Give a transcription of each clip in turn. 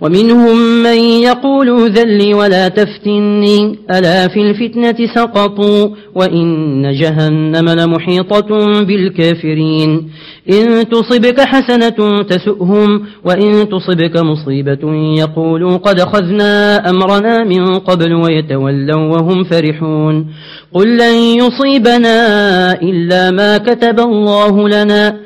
ومنهم من يقول ذلي ولا تفتني ألا في الفتنة سقطوا وإن جهنم لمحيطة بالكافرين. إن تصبك حسنة تسؤهم وإن تصبك مصيبة يقولوا قد خذنا أمرنا من قبل ويتولوا وهم فرحون. قل لن يصيبنا إلا ما كتب الله لنا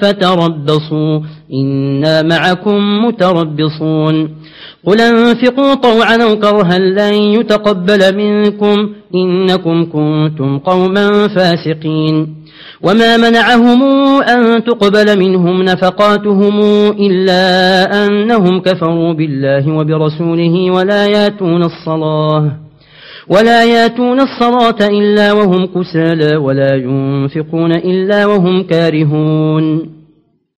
فتربصوا. إنا معكم متربصون. قل أنفقوا طوعا أو كرها لن يتقبل منكم. إنكم كنتم قوما فاسقين. وما منعهم أن تقبل منهم نفقاتهم إلا أنهم كفروا بالله وبرسوله ولا ياتون الصلاة. ولا ياتون الصلاة إلا وهم كسالى ولا ينفقون إلا وهم كارهون.